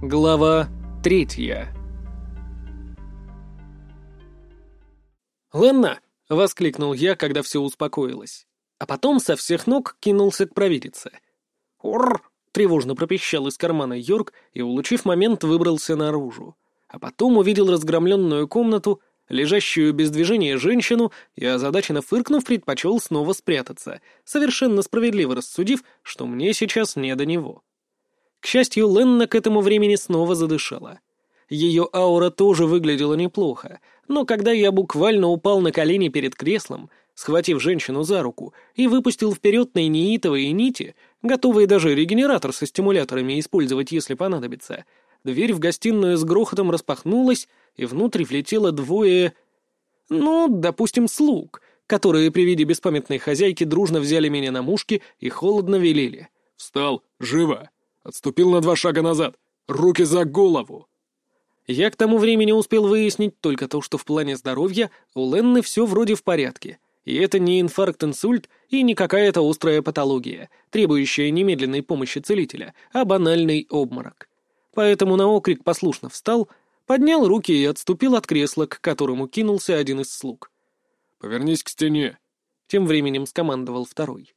Глава третья «Ленна!» — воскликнул я, когда все успокоилось. А потом со всех ног кинулся к провидице. «Урр!» — тревожно пропищал из кармана Йорк и, улучив момент, выбрался наружу. А потом увидел разгромленную комнату, лежащую без движения женщину, и, озадаченно фыркнув, предпочел снова спрятаться, совершенно справедливо рассудив, что мне сейчас не до него. К счастью, Ленна к этому времени снова задышала. Ее аура тоже выглядела неплохо, но когда я буквально упал на колени перед креслом, схватив женщину за руку и выпустил вперед нейнитовые нити, готовые даже регенератор со стимуляторами использовать, если понадобится, дверь в гостиную с грохотом распахнулась, и внутрь влетело двое... ну, допустим, слуг, которые при виде беспамятной хозяйки дружно взяли меня на мушки и холодно велели. «Встал! Живо! Отступил на два шага назад! Руки за голову!» Я к тому времени успел выяснить только то, что в плане здоровья у Ленны все вроде в порядке, и это не инфаркт-инсульт и не какая-то острая патология, требующая немедленной помощи целителя, а банальный обморок. Поэтому на окрик послушно встал, поднял руки и отступил от кресла, к которому кинулся один из слуг. «Повернись к стене», — тем временем скомандовал второй.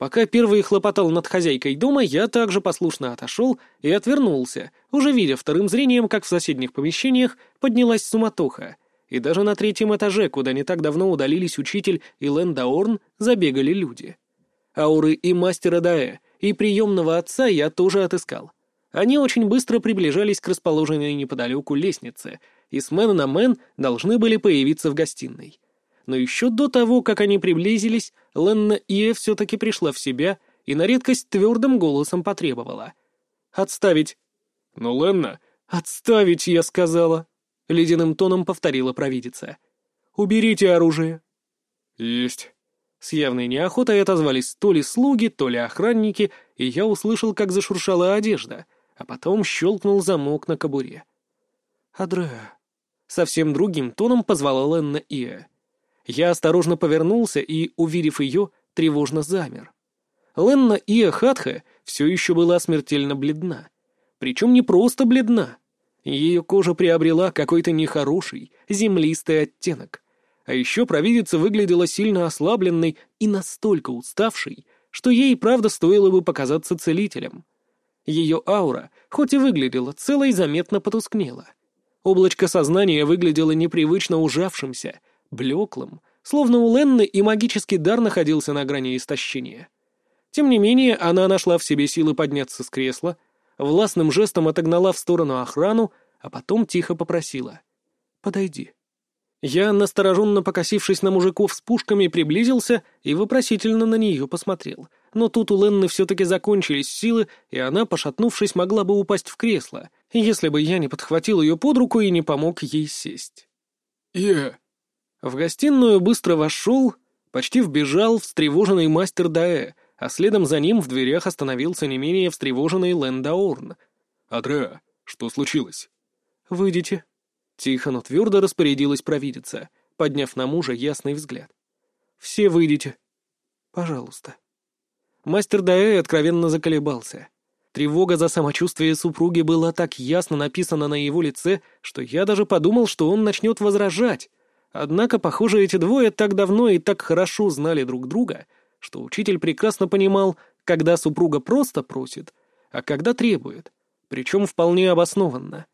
Пока первый хлопотал над хозяйкой дома, я также послушно отошел и отвернулся, уже видя вторым зрением, как в соседних помещениях поднялась суматоха, и даже на третьем этаже, куда не так давно удалились учитель и Лэндаорн, забегали люди. Ауры и мастера Даэ, и приемного отца я тоже отыскал. Они очень быстро приближались к расположенной неподалеку лестнице, и с мэна на мэн должны были появиться в гостиной но еще до того, как они приблизились, Ленна Ия все-таки пришла в себя и на редкость твердым голосом потребовала. «Отставить!» «Но, Ленна...» «Отставить, я сказала!» — ледяным тоном повторила провидица. «Уберите оружие!» «Есть!» С явной неохотой отозвались то ли слуги, то ли охранники, и я услышал, как зашуршала одежда, а потом щелкнул замок на кобуре. «Адреа!» — совсем другим тоном позвала Ленна Ия. Я осторожно повернулся и, увидев ее, тревожно замер. Ленна Ия Хатха все еще была смертельно бледна. Причем не просто бледна. Ее кожа приобрела какой-то нехороший, землистый оттенок. А еще провидица выглядела сильно ослабленной и настолько уставшей, что ей, правда, стоило бы показаться целителем. Ее аура, хоть и выглядела целой, заметно потускнела. Облачко сознания выглядело непривычно ужавшимся, блеклым, словно у Ленны и магический дар находился на грани истощения. Тем не менее, она нашла в себе силы подняться с кресла, властным жестом отогнала в сторону охрану, а потом тихо попросила «Подойди». Я, настороженно покосившись на мужиков с пушками, приблизился и вопросительно на нее посмотрел. Но тут у Ленны все-таки закончились силы, и она, пошатнувшись, могла бы упасть в кресло, если бы я не подхватил ее под руку и не помог ей сесть. «Я...» В гостиную быстро вошел, почти вбежал встревоженный мастер Даэ, а следом за ним в дверях остановился не менее встревоженный Лэндаорн. «Адреа, что случилось?» «Выйдите». Тихо, но твердо распорядилась провидица, подняв на мужа ясный взгляд. «Все выйдите. Пожалуйста». Мастер Даэ откровенно заколебался. Тревога за самочувствие супруги была так ясно написана на его лице, что я даже подумал, что он начнет возражать, Однако, похоже, эти двое так давно и так хорошо знали друг друга, что учитель прекрасно понимал, когда супруга просто просит, а когда требует, причем вполне обоснованно.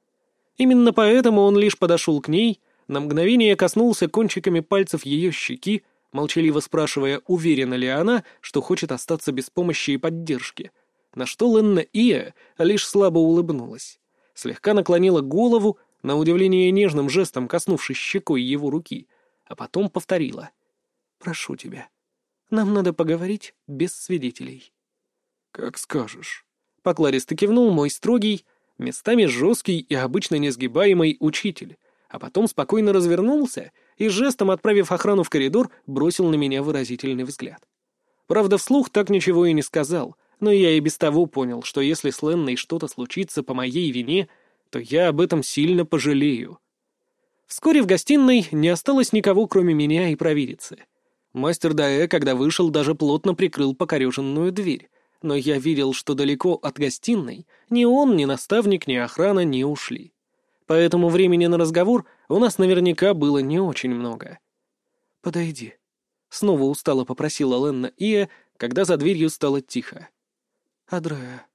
Именно поэтому он лишь подошел к ней, на мгновение коснулся кончиками пальцев ее щеки, молчаливо спрашивая, уверена ли она, что хочет остаться без помощи и поддержки, на что Ленна Ия лишь слабо улыбнулась, слегка наклонила голову, на удивление нежным жестом коснувшись щекой его руки, а потом повторила. «Прошу тебя, нам надо поговорить без свидетелей». «Как скажешь», — покладисто кивнул мой строгий, местами жесткий и обычно несгибаемый учитель, а потом спокойно развернулся и жестом, отправив охрану в коридор, бросил на меня выразительный взгляд. Правда, вслух так ничего и не сказал, но я и без того понял, что если с Ленной что-то случится по моей вине — то я об этом сильно пожалею. Вскоре в гостиной не осталось никого, кроме меня и провидицы. Мастер Даэ, когда вышел, даже плотно прикрыл покореженную дверь, но я видел, что далеко от гостиной ни он, ни наставник, ни охрана не ушли. Поэтому времени на разговор у нас наверняка было не очень много. «Подойди», — снова устало попросила Ленна Ия, когда за дверью стало тихо. «Адреа».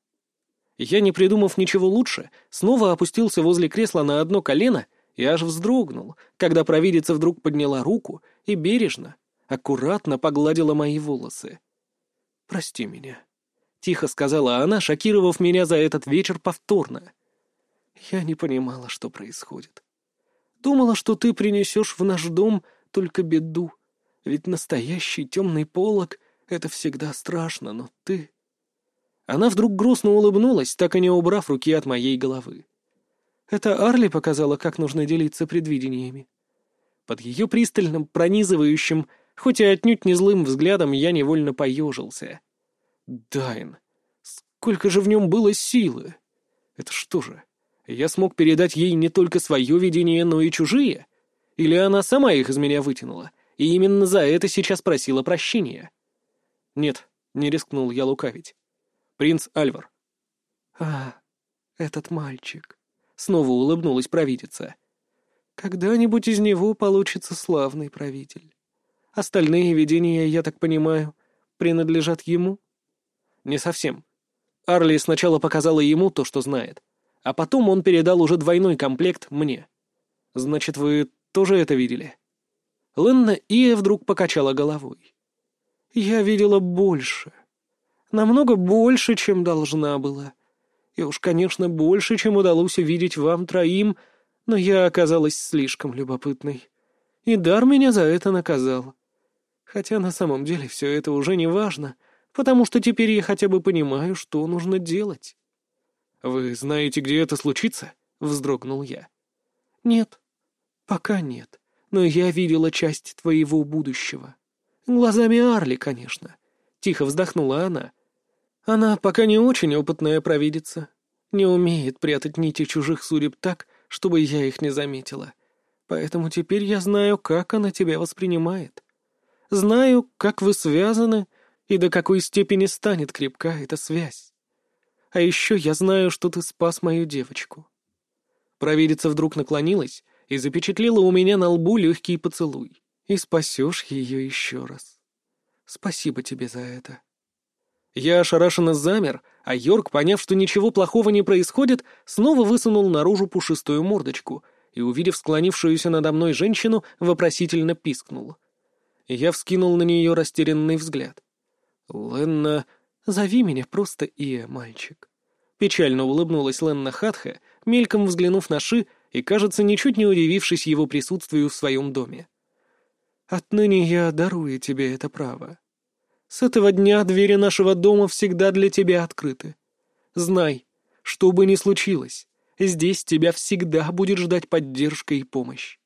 Я, не придумав ничего лучше, снова опустился возле кресла на одно колено и аж вздрогнул, когда провидица вдруг подняла руку и бережно, аккуратно погладила мои волосы. «Прости меня», — тихо сказала она, шокировав меня за этот вечер повторно. Я не понимала, что происходит. Думала, что ты принесешь в наш дом только беду, ведь настоящий темный полог — это всегда страшно, но ты... Она вдруг грустно улыбнулась, так и не убрав руки от моей головы. Это Арли показала, как нужно делиться предвидениями. Под ее пристальным, пронизывающим, хоть и отнюдь не злым взглядом, я невольно поежился. Дайн, сколько же в нем было силы! Это что же, я смог передать ей не только свое видение, но и чужие? Или она сама их из меня вытянула, и именно за это сейчас просила прощения? Нет, не рискнул я лукавить. Принц Альвар. «А, этот мальчик», — снова улыбнулась провидица. «Когда-нибудь из него получится славный правитель. Остальные видения, я так понимаю, принадлежат ему?» «Не совсем. Арли сначала показала ему то, что знает, а потом он передал уже двойной комплект мне. Значит, вы тоже это видели?» Ленна Ия вдруг покачала головой. «Я видела больше. Намного больше, чем должна была. И уж, конечно, больше, чем удалось увидеть вам троим, но я оказалась слишком любопытной. И дар меня за это наказал. Хотя на самом деле все это уже не важно, потому что теперь я хотя бы понимаю, что нужно делать. «Вы знаете, где это случится?» — вздрогнул я. «Нет, пока нет, но я видела часть твоего будущего. Глазами Арли, конечно». Тихо вздохнула она. Она пока не очень опытная провидица. Не умеет прятать нити чужих судеб так, чтобы я их не заметила. Поэтому теперь я знаю, как она тебя воспринимает. Знаю, как вы связаны и до какой степени станет крепка эта связь. А еще я знаю, что ты спас мою девочку. Провидица вдруг наклонилась и запечатлела у меня на лбу легкий поцелуй. И спасешь ее еще раз. Спасибо тебе за это. Я ошарашенно замер, а Йорк, поняв, что ничего плохого не происходит, снова высунул наружу пушистую мордочку и, увидев склонившуюся надо мной женщину, вопросительно пискнул. Я вскинул на нее растерянный взгляд. «Ленна, зови меня просто Ия, мальчик». Печально улыбнулась Ленна Хатха, мельком взглянув на Ши и, кажется, ничуть не удивившись его присутствию в своем доме. «Отныне я дарую тебе это право. С этого дня двери нашего дома всегда для тебя открыты. Знай, что бы ни случилось, здесь тебя всегда будет ждать поддержка и помощь.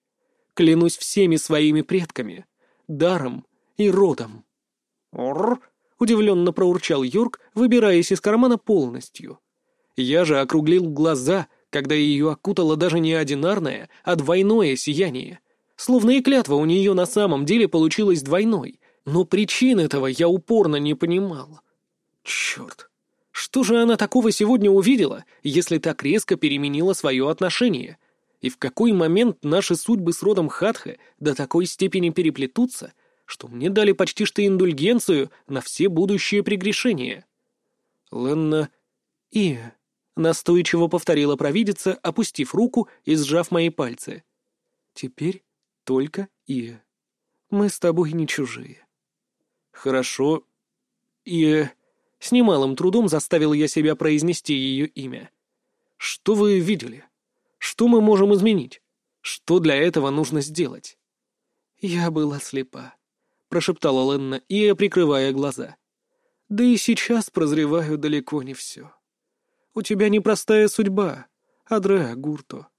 Клянусь всеми своими предками, даром и родом. «Орр!» — удивленно проурчал Йорк, выбираясь из кармана полностью. Я же округлил глаза, когда ее окутало даже не одинарное, а двойное сияние. Словно и клятва у нее на самом деле получилась двойной, но причин этого я упорно не понимал. Черт! Что же она такого сегодня увидела, если так резко переменила свое отношение? И в какой момент наши судьбы с родом Хатха до такой степени переплетутся, что мне дали почти что индульгенцию на все будущие прегрешения? Ленна и... Настойчиво повторила провидица, опустив руку и сжав мои пальцы. «Теперь только и. Мы с тобой не чужие. «Хорошо. И...» С немалым трудом заставил я себя произнести ее имя. «Что вы видели? Что мы можем изменить? Что для этого нужно сделать?» «Я была слепа», — прошептала Ленна, и прикрывая глаза. «Да и сейчас прозреваю далеко не все. У тебя непростая судьба, Адреа Гурто.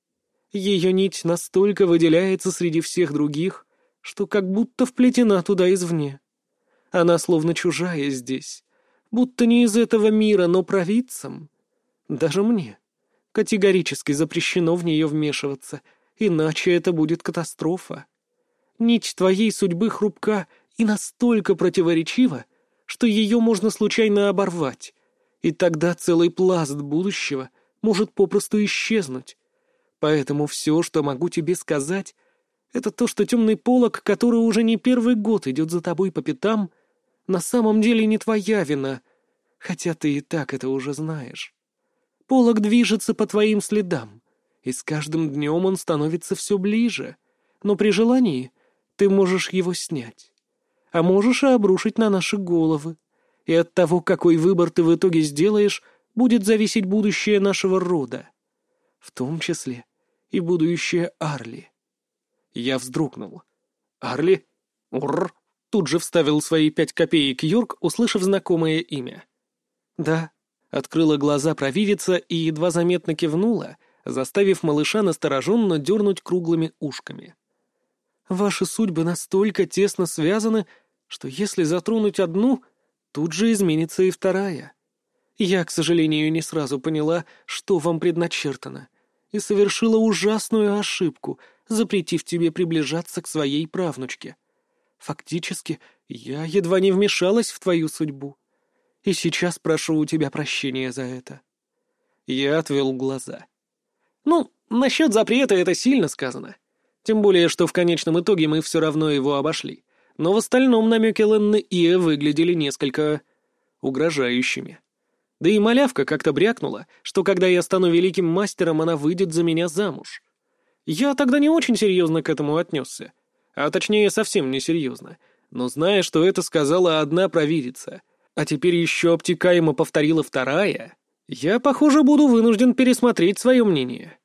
Ее нить настолько выделяется среди всех других, что как будто вплетена туда извне. Она словно чужая здесь, будто не из этого мира, но провидцам. Даже мне. Категорически запрещено в нее вмешиваться, иначе это будет катастрофа. Нить твоей судьбы хрупка и настолько противоречива, что ее можно случайно оборвать, И тогда целый пласт будущего может попросту исчезнуть. Поэтому все, что могу тебе сказать, это то, что темный полог, который уже не первый год идет за тобой по пятам, на самом деле не твоя вина, хотя ты и так это уже знаешь. Полог движется по твоим следам, и с каждым днем он становится все ближе, но при желании ты можешь его снять, а можешь и обрушить на наши головы, и от того, какой выбор ты в итоге сделаешь, будет зависеть будущее нашего рода, в том числе и будущее Арли. Я вздрогнул. «Арли? Урр!» Тут же вставил свои пять копеек Йорк, услышав знакомое имя. «Да», — открыла глаза провидица и едва заметно кивнула, заставив малыша настороженно дернуть круглыми ушками. «Ваши судьбы настолько тесно связаны, что если затронуть одну, тут же изменится и вторая. Я, к сожалению, не сразу поняла, что вам предначертано, и совершила ужасную ошибку, запретив тебе приближаться к своей правнучке. Фактически, я едва не вмешалась в твою судьбу. И сейчас прошу у тебя прощения за это. Я отвел глаза. Ну, насчет запрета это сильно сказано. Тем более, что в конечном итоге мы все равно его обошли. Но в остальном намеки Ленны и выглядели несколько угрожающими. Да и малявка как-то брякнула, что когда я стану великим мастером, она выйдет за меня замуж. Я тогда не очень серьезно к этому отнесся. А точнее, совсем не серьезно. Но зная, что это сказала одна провидица, а теперь еще обтекаемо повторила вторая, я, похоже, буду вынужден пересмотреть свое мнение.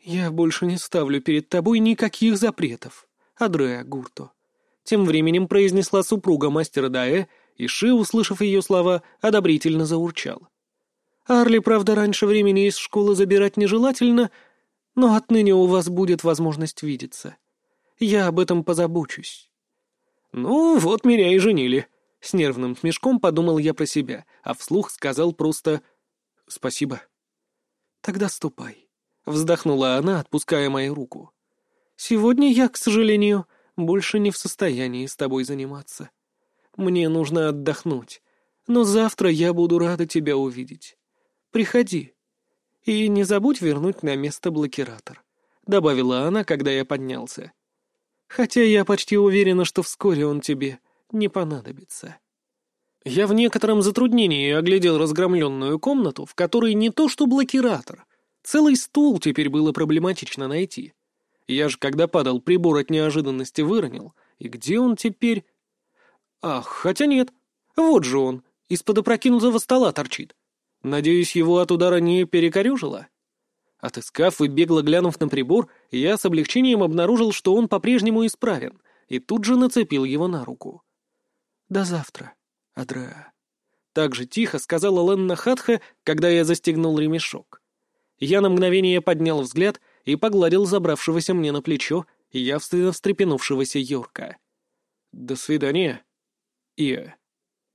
Я больше не ставлю перед тобой никаких запретов, Адреа Гурто. Тем временем произнесла супруга мастера Даэ, и Ши, услышав ее слова, одобрительно заурчал. Арли, правда, раньше времени из школы забирать нежелательно, но отныне у вас будет возможность видеться. Я об этом позабочусь. Ну, вот меня и женили. С нервным смешком подумал я про себя, а вслух сказал просто «спасибо». «Тогда ступай», — вздохнула она, отпуская мою руку. «Сегодня я, к сожалению, больше не в состоянии с тобой заниматься». Мне нужно отдохнуть. Но завтра я буду рада тебя увидеть. Приходи. И не забудь вернуть на место блокиратор», — добавила она, когда я поднялся. «Хотя я почти уверена, что вскоре он тебе не понадобится». Я в некотором затруднении оглядел разгромленную комнату, в которой не то что блокиратор, целый стул теперь было проблематично найти. Я же, когда падал, прибор от неожиданности выронил, и где он теперь? Ах, хотя нет. Вот же он, из-под опрокинутого стола торчит. Надеюсь, его от удара не перекорюжило? Отыскав и бегло глянув на прибор, я с облегчением обнаружил, что он по-прежнему исправен, и тут же нацепил его на руку. «До завтра, Адреа». Так же тихо сказала Ленна Хатха, когда я застегнул ремешок. Я на мгновение поднял взгляд и погладил забравшегося мне на плечо явственно встрепенувшегося Йорка. «До свидания», Ио.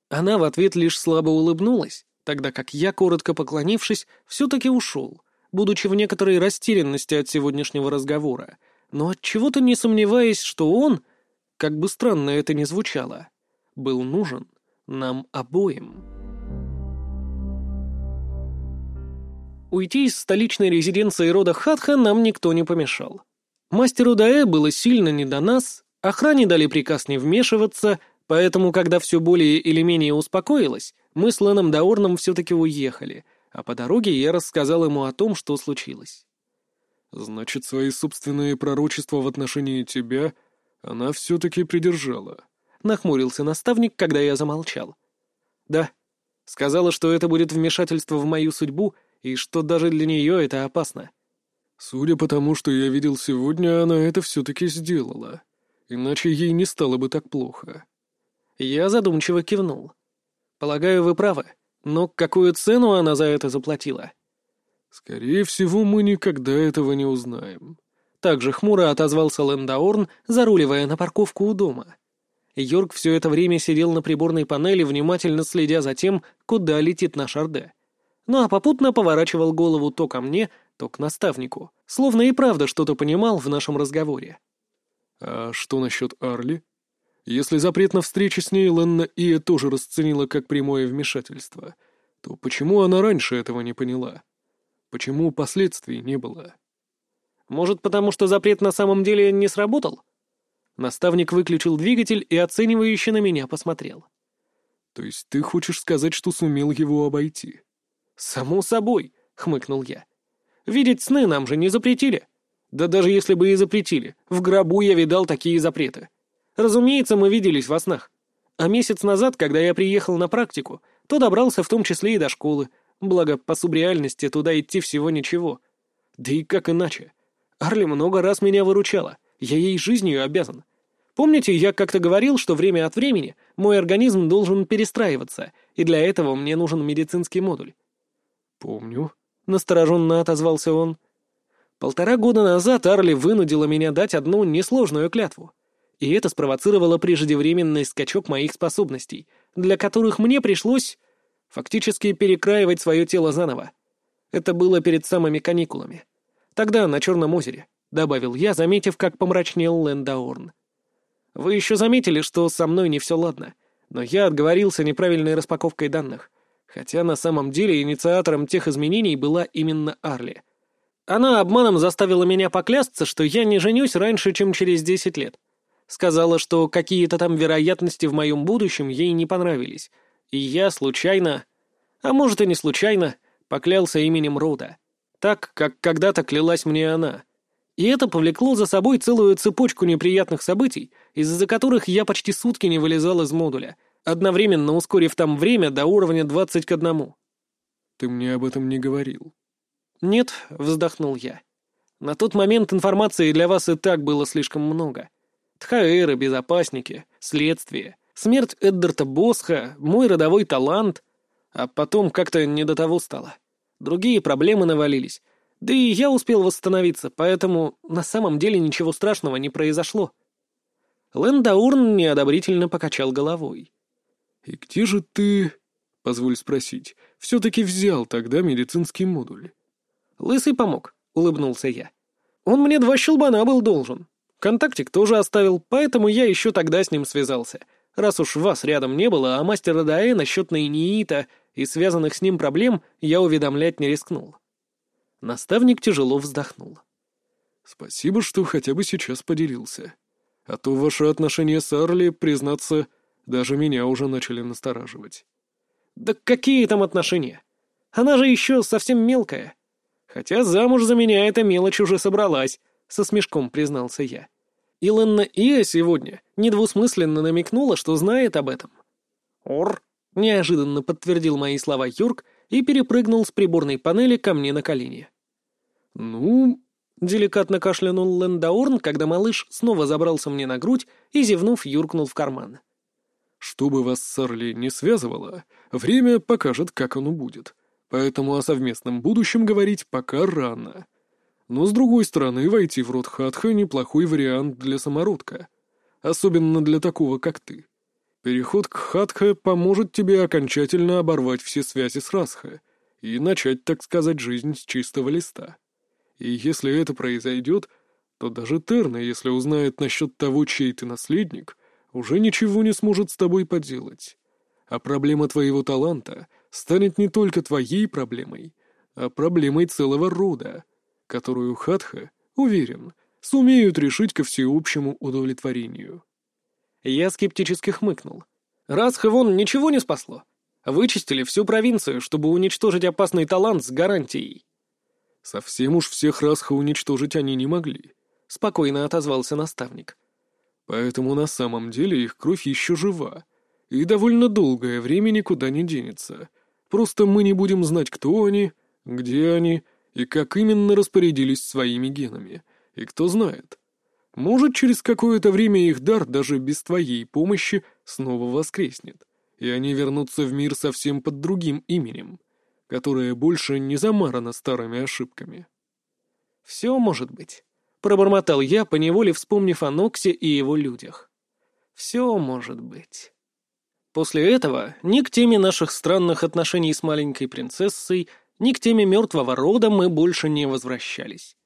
Она в ответ лишь слабо улыбнулась, тогда как я, коротко поклонившись, все-таки ушел, будучи в некоторой растерянности от сегодняшнего разговора, но от чего то не сомневаясь, что он, как бы странно это ни звучало, был нужен нам обоим. Уйти из столичной резиденции рода Хатха нам никто не помешал. Мастеру Даэ было сильно не до нас, охране дали приказ не вмешиваться — Поэтому, когда все более или менее успокоилось, мы с Леном Даорном все-таки уехали, а по дороге я рассказал ему о том, что случилось. «Значит, свои собственные пророчества в отношении тебя она все-таки придержала», — нахмурился наставник, когда я замолчал. «Да. Сказала, что это будет вмешательство в мою судьбу, и что даже для нее это опасно». «Судя по тому, что я видел сегодня, она это все-таки сделала. Иначе ей не стало бы так плохо». Я задумчиво кивнул. «Полагаю, вы правы. Но какую цену она за это заплатила?» «Скорее всего, мы никогда этого не узнаем». Также хмуро отозвался Лендаорн, заруливая на парковку у дома. Йорк все это время сидел на приборной панели, внимательно следя за тем, куда летит наш Орде. Ну а попутно поворачивал голову то ко мне, то к наставнику, словно и правда что-то понимал в нашем разговоре. «А что насчет Арли?» Если запрет на встречу с ней Ленна Ия тоже расценила как прямое вмешательство, то почему она раньше этого не поняла? Почему последствий не было? Может, потому что запрет на самом деле не сработал? Наставник выключил двигатель и оценивающе на меня посмотрел. То есть ты хочешь сказать, что сумел его обойти? Само собой, хмыкнул я. Видеть сны нам же не запретили. Да даже если бы и запретили, в гробу я видал такие запреты. Разумеется, мы виделись во снах. А месяц назад, когда я приехал на практику, то добрался в том числе и до школы, благо по субреальности туда идти всего ничего. Да и как иначе? Арли много раз меня выручала, я ей жизнью обязан. Помните, я как-то говорил, что время от времени мой организм должен перестраиваться, и для этого мне нужен медицинский модуль? «Помню», — настороженно отозвался он. Полтора года назад Арли вынудила меня дать одну несложную клятву. И это спровоцировало преждевременный скачок моих способностей, для которых мне пришлось фактически перекраивать свое тело заново. Это было перед самыми каникулами. Тогда, на Черном озере, — добавил я, заметив, как помрачнел Лэндаорн. Вы еще заметили, что со мной не все ладно, но я отговорился неправильной распаковкой данных, хотя на самом деле инициатором тех изменений была именно Арли — она обманом заставила меня поклясться, что я не женюсь раньше, чем через десять лет. Сказала, что какие-то там вероятности в моем будущем ей не понравились. И я случайно, а может и не случайно, поклялся именем Рода. Так, как когда-то клялась мне она. И это повлекло за собой целую цепочку неприятных событий, из-за которых я почти сутки не вылезал из модуля, одновременно ускорив там время до уровня двадцать к одному. «Ты мне об этом не говорил», «Нет», — вздохнул я. «На тот момент информации для вас и так было слишком много. Тхаэры, безопасники, следствие, смерть Эддарта Босха, мой родовой талант. А потом как-то не до того стало. Другие проблемы навалились. Да и я успел восстановиться, поэтому на самом деле ничего страшного не произошло». Лэндаурн неодобрительно покачал головой. «И где же ты, позволь спросить, все-таки взял тогда медицинский модуль?» «Лысый помог», — улыбнулся я. «Он мне два щелбана был должен. Контактик тоже оставил, поэтому я еще тогда с ним связался. Раз уж вас рядом не было, а мастера Даэ насчет Наиниита и связанных с ним проблем я уведомлять не рискнул». Наставник тяжело вздохнул. «Спасибо, что хотя бы сейчас поделился. А то ваши отношения с Арли, признаться, даже меня уже начали настораживать». «Да какие там отношения? Она же еще совсем мелкая. Хотя замуж за меня эта мелочь уже собралась, со смешком признался я. Илэнна Ия сегодня недвусмысленно намекнула, что знает об этом. «Ор», — неожиданно подтвердил мои слова Юрк и перепрыгнул с приборной панели ко мне на колени. «Ну...» — деликатно кашлянул Лендаурн, когда малыш снова забрался мне на грудь и, зевнув, юркнул в карман. «Что бы вас с Орли не связывало, время покажет, как оно будет поэтому о совместном будущем говорить пока рано. Но, с другой стороны, войти в род Хатха — неплохой вариант для самородка. Особенно для такого, как ты. Переход к Хатха поможет тебе окончательно оборвать все связи с Расха и начать, так сказать, жизнь с чистого листа. И если это произойдет, то даже Терна, если узнает насчет того, чей ты наследник, уже ничего не сможет с тобой поделать. А проблема твоего таланта — станет не только твоей проблемой, а проблемой целого рода, которую Хатха, уверен, сумеют решить ко всеобщему удовлетворению. Я скептически хмыкнул. Расха вон ничего не спасло. Вычистили всю провинцию, чтобы уничтожить опасный талант с гарантией. Совсем уж всех Расха уничтожить они не могли, — спокойно отозвался наставник. Поэтому на самом деле их кровь еще жива, и довольно долгое время никуда не денется — Просто мы не будем знать, кто они, где они и как именно распорядились своими генами. И кто знает. Может, через какое-то время их дар даже без твоей помощи снова воскреснет, и они вернутся в мир совсем под другим именем, которое больше не замарано старыми ошибками. «Все может быть», — пробормотал я, поневоле вспомнив о Ноксе и его людях. «Все может быть». После этого ни к теме наших странных отношений с маленькой принцессой, ни к теме мертвого рода мы больше не возвращались.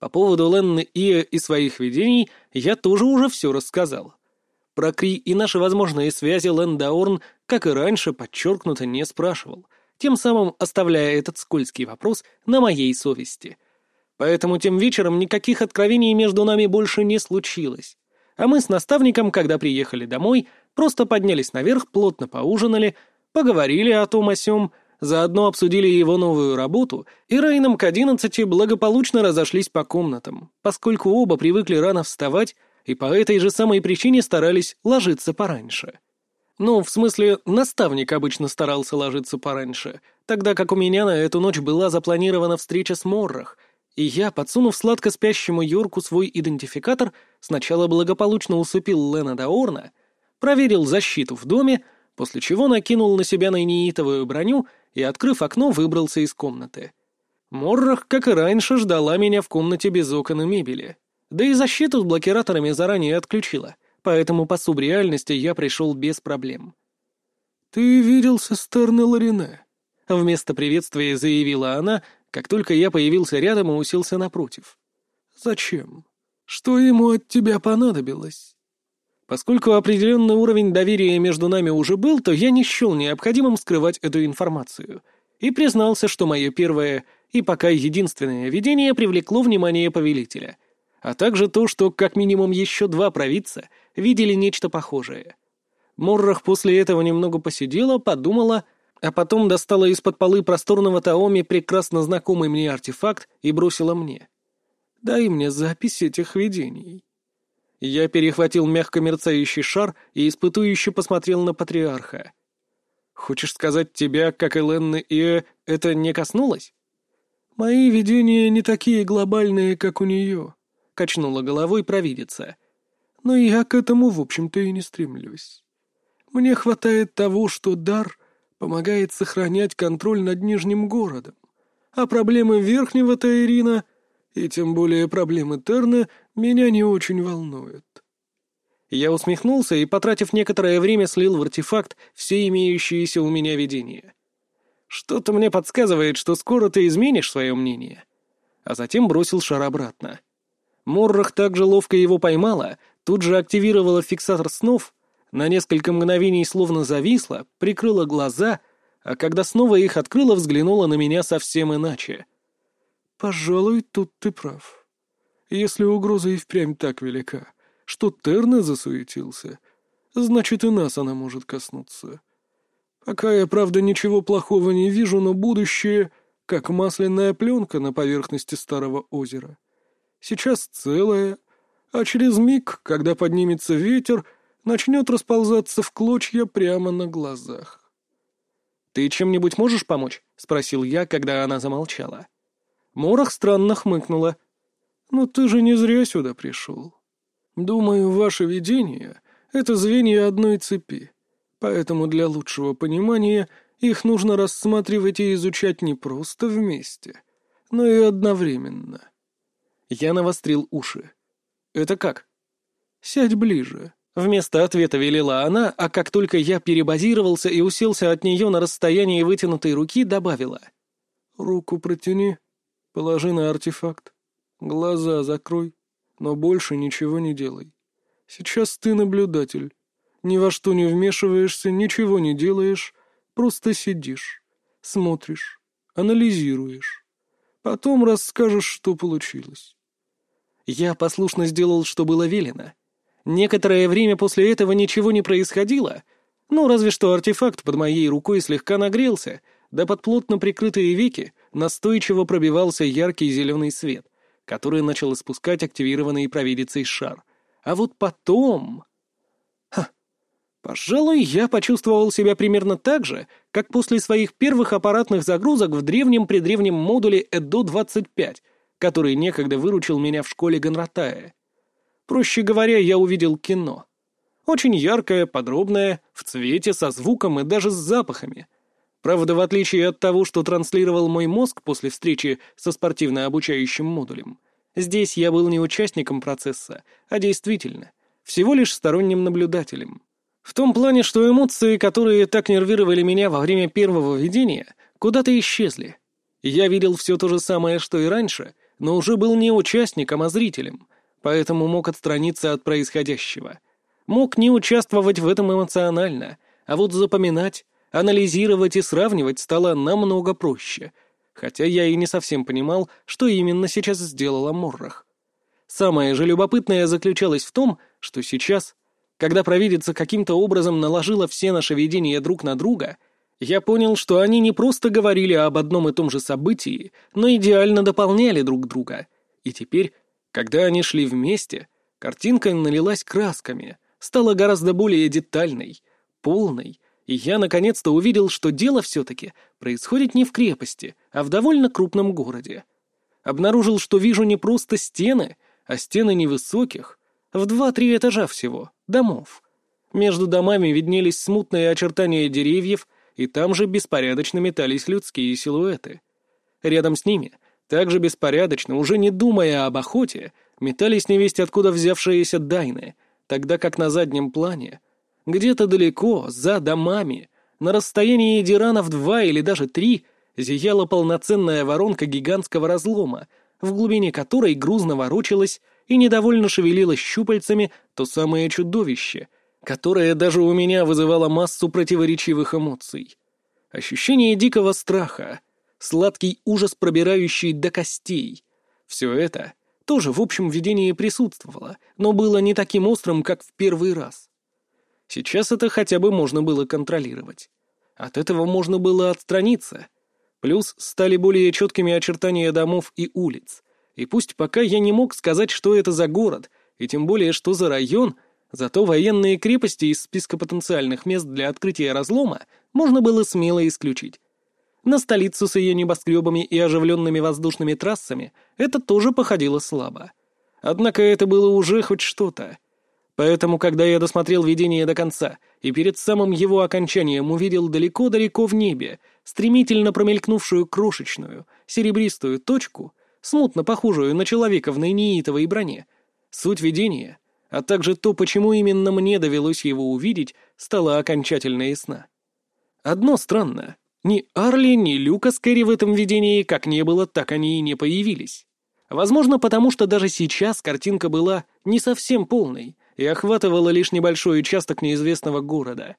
По поводу Ленны Ия и своих видений я тоже уже все рассказал. Про Кри и наши возможные связи Лэн Даорн, как и раньше, подчеркнуто не спрашивал, тем самым оставляя этот скользкий вопрос на моей совести. Поэтому тем вечером никаких откровений между нами больше не случилось. А мы с наставником, когда приехали домой, просто поднялись наверх, плотно поужинали, поговорили о том о сём, заодно обсудили его новую работу, и Рейном к одиннадцати благополучно разошлись по комнатам, поскольку оба привыкли рано вставать и по этой же самой причине старались ложиться пораньше. Ну, в смысле, наставник обычно старался ложиться пораньше, тогда как у меня на эту ночь была запланирована встреча с Моррах, и я, подсунув сладко спящему Йорку свой идентификатор, сначала благополучно усыпил Лена Даорна, проверил защиту в доме, после чего накинул на себя найнеитовую броню и, открыв окно, выбрался из комнаты. Моррах, как и раньше, ждала меня в комнате без окон и мебели. Да и защиту с блокираторами заранее отключила, поэтому по субреальности я пришел без проблем. «Ты виделся с Терне Ларине?» Вместо приветствия заявила она, как только я появился рядом и уселся напротив. «Зачем? Что ему от тебя понадобилось?» Поскольку определенный уровень доверия между нами уже был, то я не счел необходимым скрывать эту информацию и признался, что мое первое и пока единственное видение привлекло внимание повелителя, а также то, что как минимум еще два провидца видели нечто похожее. Моррах после этого немного посидела, подумала, а потом достала из-под полы просторного Таоми прекрасно знакомый мне артефакт и бросила мне. «Дай мне запись этих видений». Я перехватил мягко мерцающий шар и испытующе посмотрел на патриарха. «Хочешь сказать, тебя, как и Ленны и это не коснулось?» «Мои видения не такие глобальные, как у нее», — качнула головой провидица. «Но я к этому, в общем-то, и не стремлюсь. Мне хватает того, что дар помогает сохранять контроль над Нижним городом, а проблемы Верхнего Таирина и тем более проблемы Терна меня не очень волнуют. Я усмехнулся и, потратив некоторое время, слил в артефакт все имеющиеся у меня видения. Что-то мне подсказывает, что скоро ты изменишь свое мнение. А затем бросил шар обратно. Моррах также ловко его поймала, тут же активировала фиксатор снов, на несколько мгновений словно зависла, прикрыла глаза, а когда снова их открыла, взглянула на меня совсем иначе. «Пожалуй, тут ты прав. Если угроза и впрямь так велика, что Терна засуетился, значит и нас она может коснуться. Пока я, правда, ничего плохого не вижу, но будущее — как масляная пленка на поверхности старого озера. Сейчас целое, а через миг, когда поднимется ветер, начнет расползаться в клочья прямо на глазах. «Ты чем-нибудь можешь помочь?» — спросил я, когда она замолчала. Морох странно хмыкнула. «Но ты же не зря сюда пришел. Думаю, ваше видение — это звенья одной цепи, поэтому для лучшего понимания их нужно рассматривать и изучать не просто вместе, но и одновременно». Я навострил уши. «Это как?» «Сядь ближе». Вместо ответа велела она, а как только я перебазировался и уселся от нее на расстоянии вытянутой руки, добавила. «Руку протяни». Положи на артефакт. Глаза закрой, но больше ничего не делай. Сейчас ты наблюдатель. Ни во что не вмешиваешься, ничего не делаешь, просто сидишь, смотришь, анализируешь. Потом расскажешь, что получилось. Я послушно сделал, что было велено. Некоторое время после этого ничего не происходило, ну, разве что артефакт под моей рукой слегка нагрелся, да под плотно прикрытые веки настойчиво пробивался яркий зеленый свет, который начал испускать активированный провидицей шар. А вот потом... Ха! Пожалуй, я почувствовал себя примерно так же, как после своих первых аппаратных загрузок в древнем-предревнем модуле ЭДО-25, который некогда выручил меня в школе Гонратая. Проще говоря, я увидел кино. Очень яркое, подробное, в цвете, со звуком и даже с запахами — Правда, в отличие от того, что транслировал мой мозг после встречи со спортивно-обучающим модулем, здесь я был не участником процесса, а действительно, всего лишь сторонним наблюдателем. В том плане, что эмоции, которые так нервировали меня во время первого видения, куда-то исчезли. Я видел все то же самое, что и раньше, но уже был не участником, а зрителем, поэтому мог отстраниться от происходящего. Мог не участвовать в этом эмоционально, а вот запоминать, анализировать и сравнивать стало намного проще, хотя я и не совсем понимал, что именно сейчас сделала Моррах. Самое же любопытное заключалось в том, что сейчас, когда провидица каким-то образом наложила все наши видения друг на друга, я понял, что они не просто говорили об одном и том же событии, но идеально дополняли друг друга. И теперь, когда они шли вместе, картинка налилась красками, стала гораздо более детальной, полной, и я наконец-то увидел, что дело все-таки происходит не в крепости, а в довольно крупном городе. Обнаружил, что вижу не просто стены, а стены невысоких, в два-три этажа всего, домов. Между домами виднелись смутные очертания деревьев, и там же беспорядочно метались людские силуэты. Рядом с ними, также беспорядочно, уже не думая об охоте, метались невесть откуда взявшиеся дайны, тогда как на заднем плане — где-то далеко, за домами, на расстоянии диранов два или даже три, зияла полноценная воронка гигантского разлома, в глубине которой грузно ворочалось и недовольно шевелилось щупальцами то самое чудовище, которое даже у меня вызывало массу противоречивых эмоций. Ощущение дикого страха, сладкий ужас, пробирающий до костей. Все это тоже в общем видении присутствовало, но было не таким острым, как в первый раз. Сейчас это хотя бы можно было контролировать. От этого можно было отстраниться. Плюс стали более четкими очертания домов и улиц. И пусть пока я не мог сказать, что это за город, и тем более, что за район, зато военные крепости из списка потенциальных мест для открытия разлома можно было смело исключить. На столицу с ее небоскребами и оживленными воздушными трассами это тоже походило слабо. Однако это было уже хоть что-то. Поэтому, когда я досмотрел видение до конца и перед самым его окончанием увидел далеко-далеко в небе стремительно промелькнувшую крошечную, серебристую точку, смутно похожую на человека в нейнеитовой броне, суть видения, а также то, почему именно мне довелось его увидеть, стало окончательно ясна. Одно странно. Ни Арли, ни Люка Скэри в этом видении как не было, так они и не появились. Возможно, потому что даже сейчас картинка была не совсем полной, и охватывала лишь небольшой участок неизвестного города.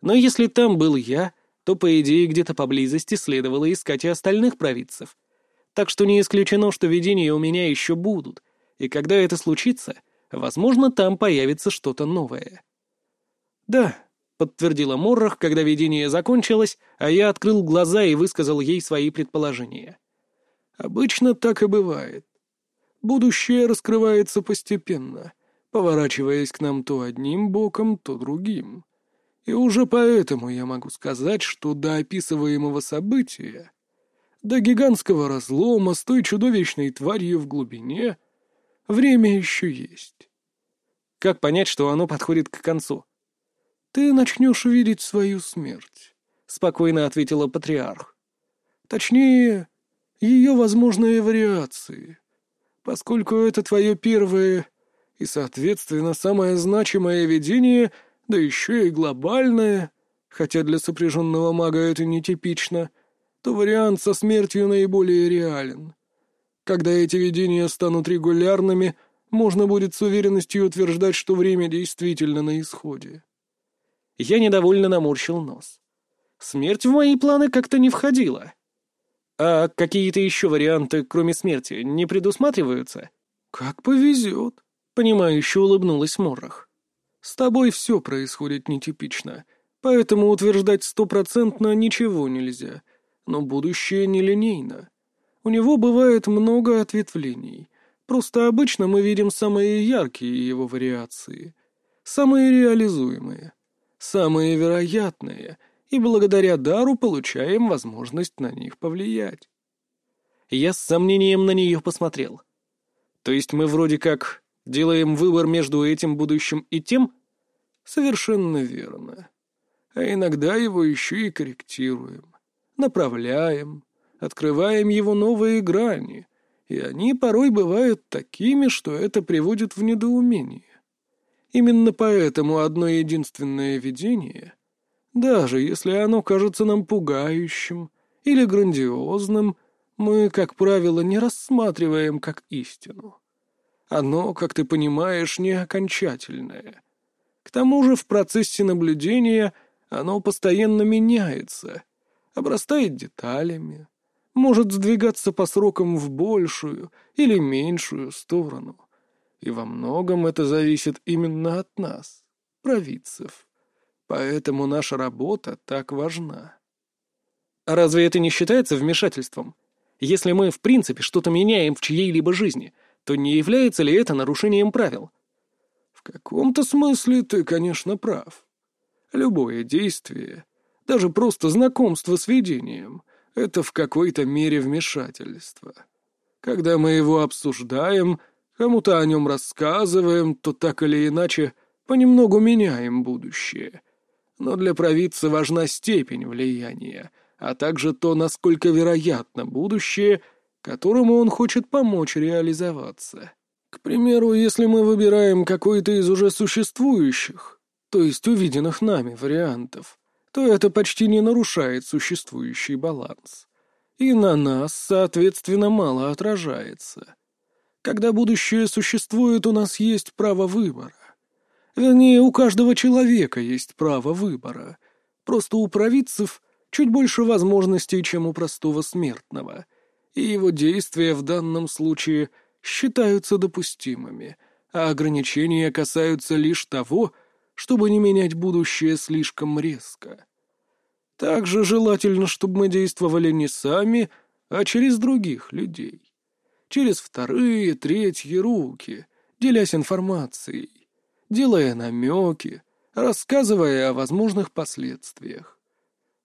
Но если там был я, то, по идее, где-то поблизости следовало искать и остальных провидцев. Так что не исключено, что видения у меня еще будут, и когда это случится, возможно, там появится что-то новое. «Да», — подтвердила Моррах, когда видение закончилось, а я открыл глаза и высказал ей свои предположения. «Обычно так и бывает. Будущее раскрывается постепенно» поворачиваясь к нам то одним боком, то другим. И уже поэтому я могу сказать, что до описываемого события, до гигантского разлома с той чудовищной тварью в глубине, время еще есть. Как понять, что оно подходит к концу? Ты начнешь видеть свою смерть, — спокойно ответила патриарх. Точнее, ее возможные вариации, поскольку это твое первое и, соответственно, самое значимое видение, да еще и глобальное, хотя для сопряженного мага это нетипично, то вариант со смертью наиболее реален. Когда эти видения станут регулярными, можно будет с уверенностью утверждать, что время действительно на исходе. Я недовольно наморщил нос. Смерть в мои планы как-то не входила. А какие-то еще варианты, кроме смерти, не предусматриваются? Как повезет понимающе улыбнулась Морах. «С тобой все происходит нетипично, поэтому утверждать стопроцентно ничего нельзя, но будущее нелинейно. У него бывает много ответвлений, просто обычно мы видим самые яркие его вариации, самые реализуемые, самые вероятные, и благодаря дару получаем возможность на них повлиять». Я с сомнением на нее посмотрел. То есть мы вроде как Делаем выбор между этим будущим и тем? Совершенно верно. А иногда его еще и корректируем, направляем, открываем его новые грани, и они порой бывают такими, что это приводит в недоумение. Именно поэтому одно единственное видение, даже если оно кажется нам пугающим или грандиозным, мы, как правило, не рассматриваем как истину. Оно, как ты понимаешь, не окончательное. К тому же в процессе наблюдения Оно постоянно меняется, обрастает деталями, может сдвигаться по срокам в большую или меньшую сторону. И во многом это зависит именно от нас, провидцев. Поэтому наша работа так важна. А разве это не считается вмешательством? Если мы, в принципе, что-то меняем в чьей-либо жизни, то не является ли это нарушением правил? В каком-то смысле ты, конечно, прав. Любое действие, даже просто знакомство с видением, это в какой-то мере вмешательство. Когда мы его обсуждаем, кому-то о нем рассказываем, то так или иначе понемногу меняем будущее. Но для провидца важна степень влияния, а также то, насколько вероятно будущее, которому он хочет помочь реализоваться. К примеру, если мы выбираем какой-то из уже существующих, то есть увиденных нами вариантов, то это почти не нарушает существующий баланс. И на нас, соответственно, мало отражается. Когда будущее существует, у нас есть право выбора. Вернее, у каждого человека есть право выбора. Просто у провидцев чуть больше возможностей, чем у простого смертного. И его действия в данном случае считаются допустимыми, а ограничения касаются лишь того, чтобы не менять будущее слишком резко. Также желательно, чтобы мы действовали не сами, а через других людей. Через вторые, третьи руки, делясь информацией, делая намеки, рассказывая о возможных последствиях.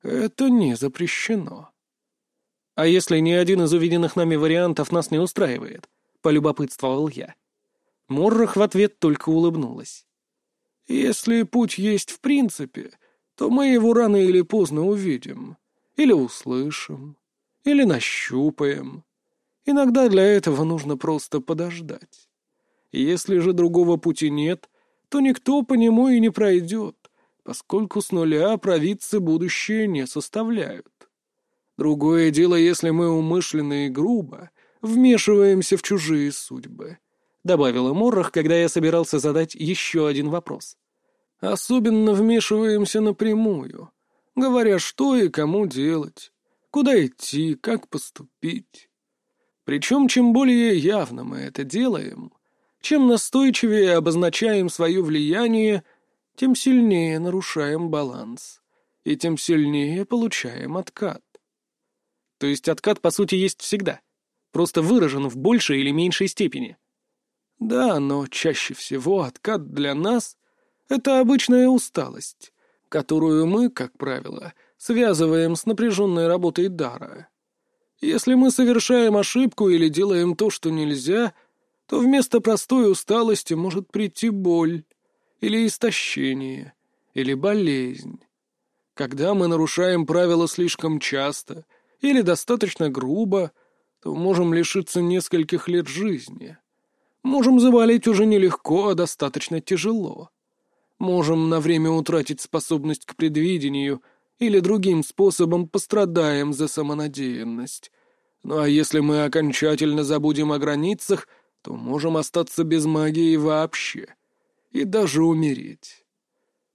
Это не запрещено. А если ни один из увиденных нами вариантов нас не устраивает? Полюбопытствовал я. Моррах в ответ только улыбнулась. Если путь есть в принципе, то мы его рано или поздно увидим. Или услышим. Или нащупаем. Иногда для этого нужно просто подождать. Если же другого пути нет, то никто по нему и не пройдет, поскольку с нуля провидцы будущее не составляют. Другое дело, если мы умышленно и грубо вмешиваемся в чужие судьбы добавила Моррах, когда я собирался задать еще один вопрос. «Особенно вмешиваемся напрямую, говоря, что и кому делать, куда идти, как поступить. Причем, чем более явно мы это делаем, чем настойчивее обозначаем свое влияние, тем сильнее нарушаем баланс, и тем сильнее получаем откат. То есть откат, по сути, есть всегда, просто выражен в большей или меньшей степени. Да, но чаще всего откат для нас — это обычная усталость, которую мы, как правило, связываем с напряженной работой дара. Если мы совершаем ошибку или делаем то, что нельзя, то вместо простой усталости может прийти боль, или истощение, или болезнь. Когда мы нарушаем правила слишком часто или достаточно грубо, то можем лишиться нескольких лет жизни. Можем завалить уже нелегко, а достаточно тяжело. Можем на время утратить способность к предвидению или другим способом пострадаем за самонадеянность. Ну а если мы окончательно забудем о границах, то можем остаться без магии вообще. И даже умереть.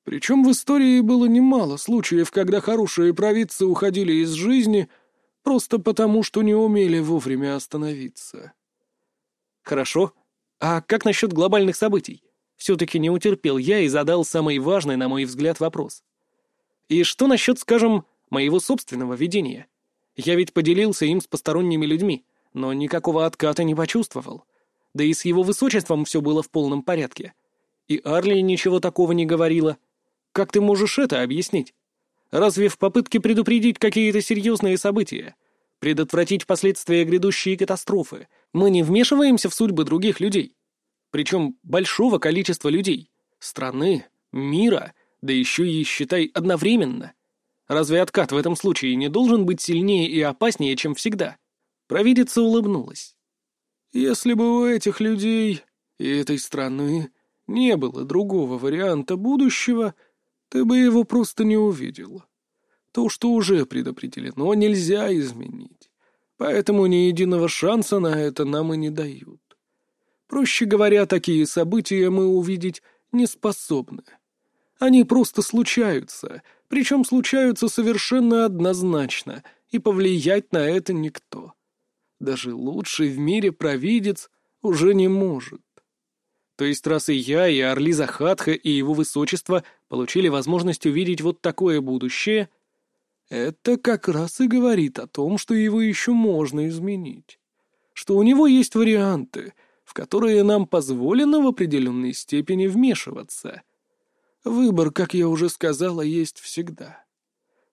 Причем в истории было немало случаев, когда хорошие провидцы уходили из жизни просто потому, что не умели вовремя остановиться. «Хорошо», а как насчет глобальных событий? Все-таки не утерпел я и задал самый важный, на мой взгляд, вопрос. И что насчет, скажем, моего собственного видения? Я ведь поделился им с посторонними людьми, но никакого отката не почувствовал. Да и с его высочеством все было в полном порядке. И Арли ничего такого не говорила. Как ты можешь это объяснить? Разве в попытке предупредить какие-то серьезные события, предотвратить последствия грядущей катастрофы, мы не вмешиваемся в судьбы других людей. Причем большого количества людей, страны, мира, да еще и, считай, одновременно. Разве откат в этом случае не должен быть сильнее и опаснее, чем всегда? Провидица улыбнулась. Если бы у этих людей и этой страны не было другого варианта будущего, ты бы его просто не увидел. То, что уже предопределено, нельзя изменить. Поэтому ни единого шанса на это нам и не дают. Проще говоря, такие события мы увидеть не способны. Они просто случаются, причем случаются совершенно однозначно, и повлиять на это никто. Даже лучший в мире провидец уже не может. То есть раз и я, и Орли Захатха, и его высочество получили возможность увидеть вот такое будущее, это как раз и говорит о том, что его еще можно изменить. Что у него есть варианты, в которые нам позволено в определенной степени вмешиваться. Выбор, как я уже сказала, есть всегда.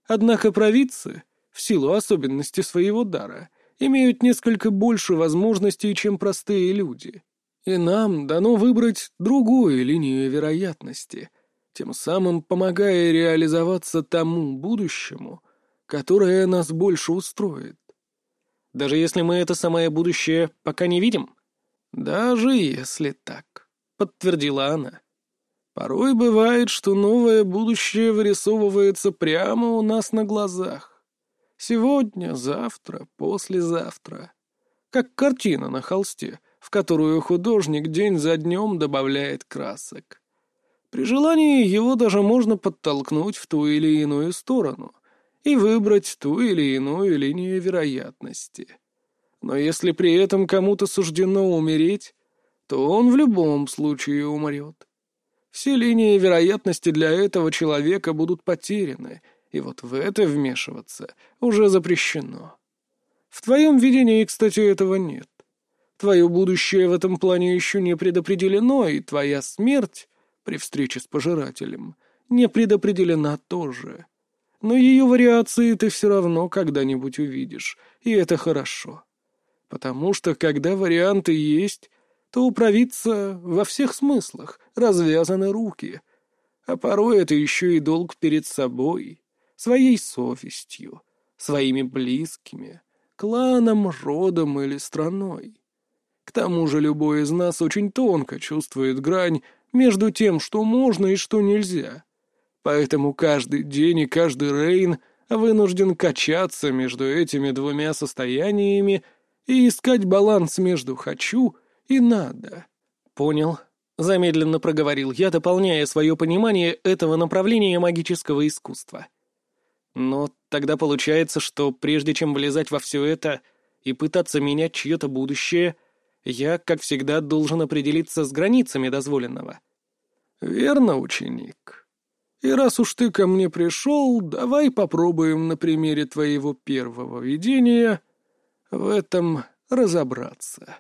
Однако провидцы, в силу особенностей своего дара, имеют несколько больше возможностей, чем простые люди. И нам дано выбрать другую линию вероятности, тем самым помогая реализоваться тому будущему, которое нас больше устроит. Даже если мы это самое будущее пока не видим? «Даже если так», — подтвердила она. «Порой бывает, что новое будущее вырисовывается прямо у нас на глазах. Сегодня, завтра, послезавтра. Как картина на холсте, в которую художник день за днем добавляет красок. При желании его даже можно подтолкнуть в ту или иную сторону и выбрать ту или иную линию вероятности». Но если при этом кому-то суждено умереть, то он в любом случае умрет. Все линии вероятности для этого человека будут потеряны, и вот в это вмешиваться уже запрещено. В твоем видении, кстати, этого нет. Твое будущее в этом плане еще не предопределено, и твоя смерть при встрече с пожирателем не предопределена тоже. Но ее вариации ты все равно когда-нибудь увидишь, и это хорошо. Потому что, когда варианты есть, то у провидца во всех смыслах развязаны руки. А порой это еще и долг перед собой, своей совестью, своими близкими, кланом, родом или страной. К тому же любой из нас очень тонко чувствует грань между тем, что можно и что нельзя. Поэтому каждый день и каждый рейн вынужден качаться между этими двумя состояниями и искать баланс между «хочу» и «надо». «Понял», — замедленно проговорил я, дополняя свое понимание этого направления магического искусства. «Но тогда получается, что прежде чем влезать во все это и пытаться менять чье-то будущее, я, как всегда, должен определиться с границами дозволенного». «Верно, ученик. И раз уж ты ко мне пришел, давай попробуем на примере твоего первого видения в этом разобраться.